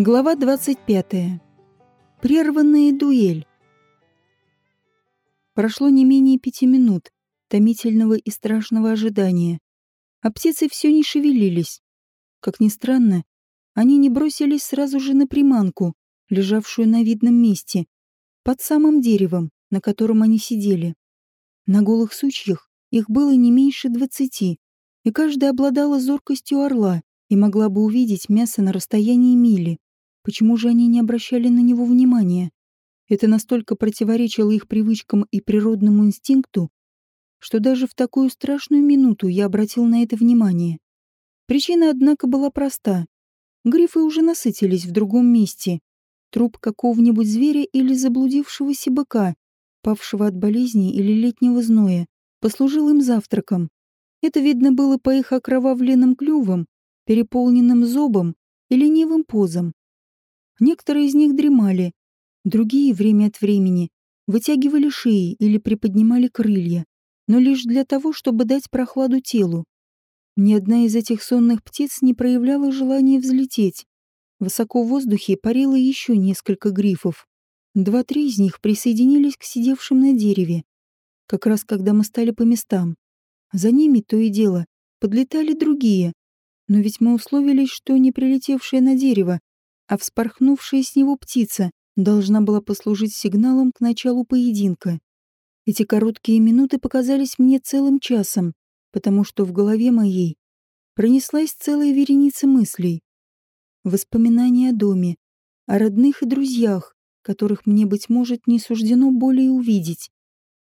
Глава 25. Прерванная дуэль. Прошло не менее пяти минут томительного и страшного ожидания, а птицы все не шевелились. Как ни странно, они не бросились сразу же на приманку, лежавшую на видном месте, под самым деревом, на котором они сидели. На голых сучьях их было не меньше двадцати, и каждая обладала зоркостью орла и могла бы увидеть мясо на расстоянии мили. Почему же они не обращали на него внимания? Это настолько противоречило их привычкам и природному инстинкту, что даже в такую страшную минуту я обратил на это внимание. Причина, однако, была проста. Грифы уже насытились в другом месте. Труп какого-нибудь зверя или заблудившегося быка, павшего от болезни или летнего зноя, послужил им завтраком. Это видно было по их окровавленным клювам, переполненным зобам и ленивым позам. Некоторые из них дремали, другие время от времени вытягивали шеи или приподнимали крылья, но лишь для того, чтобы дать прохладу телу. Ни одна из этих сонных птиц не проявляла желания взлететь. Высоко в воздухе парило еще несколько грифов. Два-три из них присоединились к сидевшим на дереве, как раз когда мы стали по местам. За ними то и дело подлетали другие, но ведь мы условились, что не прилетевшая на дерево а вспорхнувшая с него птица должна была послужить сигналом к началу поединка. Эти короткие минуты показались мне целым часом, потому что в голове моей пронеслась целая вереница мыслей. Воспоминания о доме, о родных и друзьях, которых мне, быть может, не суждено более увидеть.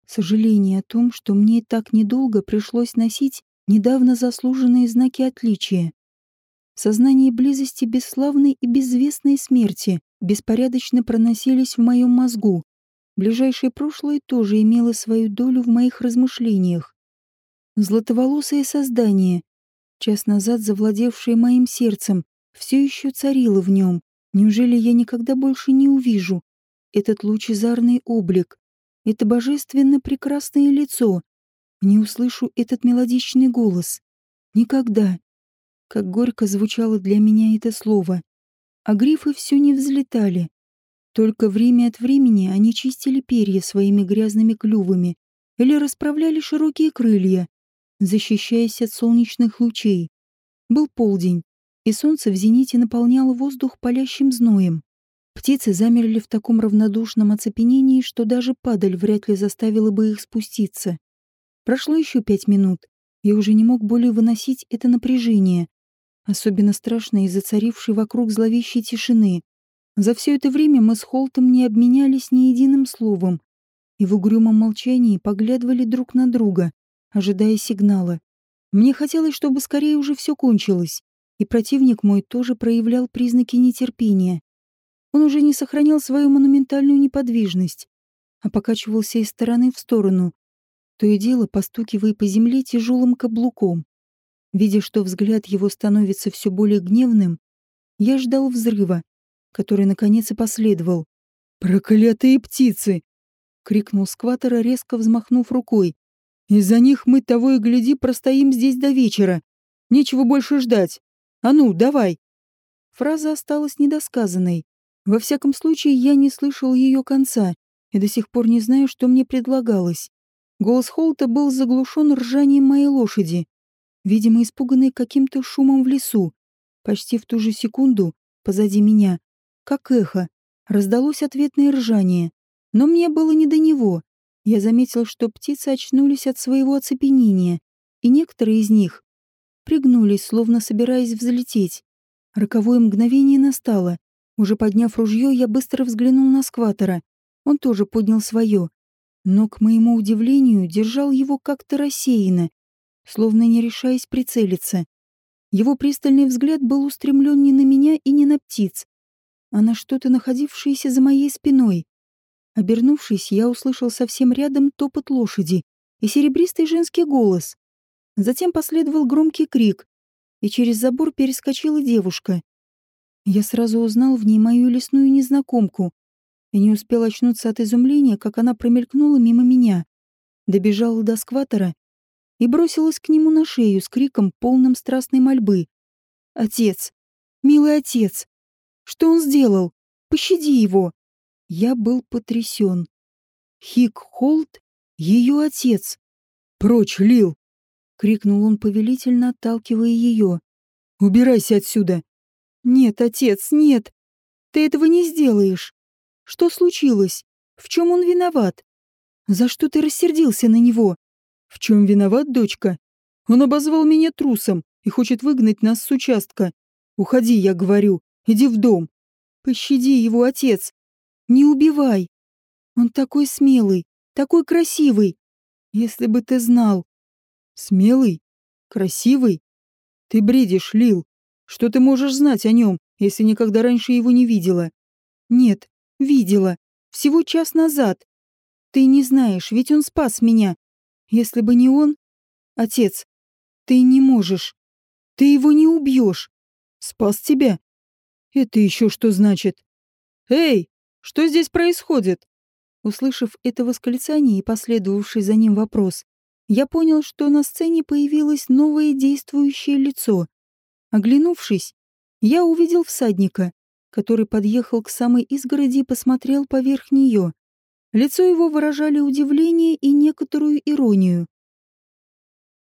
Сожаление о том, что мне так недолго пришлось носить недавно заслуженные знаки отличия. Сознание близости бесславной и безвестной смерти беспорядочно проносились в моем мозгу. Ближайшее прошлое тоже имело свою долю в моих размышлениях. Златоволосое создание, час назад завладевшее моим сердцем, все еще царило в нем. Неужели я никогда больше не увижу этот лучезарный облик, это божественно прекрасное лицо, не услышу этот мелодичный голос? Никогда. Как горько звучало для меня это слово. А грифы все не взлетали. Только время от времени они чистили перья своими грязными клювами или расправляли широкие крылья, защищаясь от солнечных лучей. Был полдень, и солнце в зените наполняло воздух палящим зноем. Птицы замерли в таком равнодушном оцепенении, что даже падаль вряд ли заставила бы их спуститься. Прошло еще пять минут, и уже не мог более выносить это напряжение, особенно страшно из-за царившей вокруг зловещей тишины. За все это время мы с Холтом не обменялись ни единым словом и в угрюмом молчании поглядывали друг на друга, ожидая сигнала. Мне хотелось, чтобы скорее уже все кончилось, и противник мой тоже проявлял признаки нетерпения. Он уже не сохранял свою монументальную неподвижность, а покачивался из стороны в сторону, то и дело постукивая по земле тяжелым каблуком. Видя, что взгляд его становится все более гневным, я ждал взрыва, который наконец и последовал. «Проклятые птицы!» — крикнул скватера, резко взмахнув рукой. «Из-за них мы того и гляди простоим здесь до вечера. Нечего больше ждать. А ну, давай!» Фраза осталась недосказанной. Во всяком случае, я не слышал ее конца и до сих пор не знаю, что мне предлагалось. Голос Холта был заглушен ржанием моей лошади видимо, испуганный каким-то шумом в лесу. Почти в ту же секунду, позади меня, как эхо, раздалось ответное ржание. Но мне было не до него. Я заметил, что птицы очнулись от своего оцепенения, и некоторые из них пригнулись, словно собираясь взлететь. Роковое мгновение настало. Уже подняв ружье, я быстро взглянул на скватера. Он тоже поднял свое. Но, к моему удивлению, держал его как-то рассеянно, словно не решаясь прицелиться. Его пристальный взгляд был устремлен не на меня и не на птиц, а на что-то находившееся за моей спиной. Обернувшись, я услышал совсем рядом топот лошади и серебристый женский голос. Затем последовал громкий крик, и через забор перескочила девушка. Я сразу узнал в ней мою лесную незнакомку и не успел очнуться от изумления, как она промелькнула мимо меня. Добежала до скватера и бросилась к нему на шею с криком, полным страстной мольбы. Отец, милый отец, что он сделал? Пощади его. Я был потрясен. Хик Холт — ее отец. «Прочь, Лил!» — крикнул он повелительно, отталкивая ее. «Убирайся отсюда!» «Нет, отец, нет! Ты этого не сделаешь! Что случилось? В чем он виноват? За что ты рассердился на него?» «В чем виноват, дочка? Он обозвал меня трусом и хочет выгнать нас с участка. Уходи, я говорю, иди в дом. Пощади его, отец. Не убивай. Он такой смелый, такой красивый. Если бы ты знал. Смелый? Красивый? Ты бредишь, Лил. Что ты можешь знать о нем, если никогда раньше его не видела? Нет, видела. Всего час назад. Ты не знаешь, ведь он спас меня. Если бы не он... Отец, ты не можешь. Ты его не убьешь. Спас тебя? Это еще что значит? Эй, что здесь происходит? Услышав это восклицание и последовавший за ним вопрос, я понял, что на сцене появилось новое действующее лицо. Оглянувшись, я увидел всадника, который подъехал к самой изгороди и посмотрел поверх нее. Лицо его выражали удивление и некоторую иронию.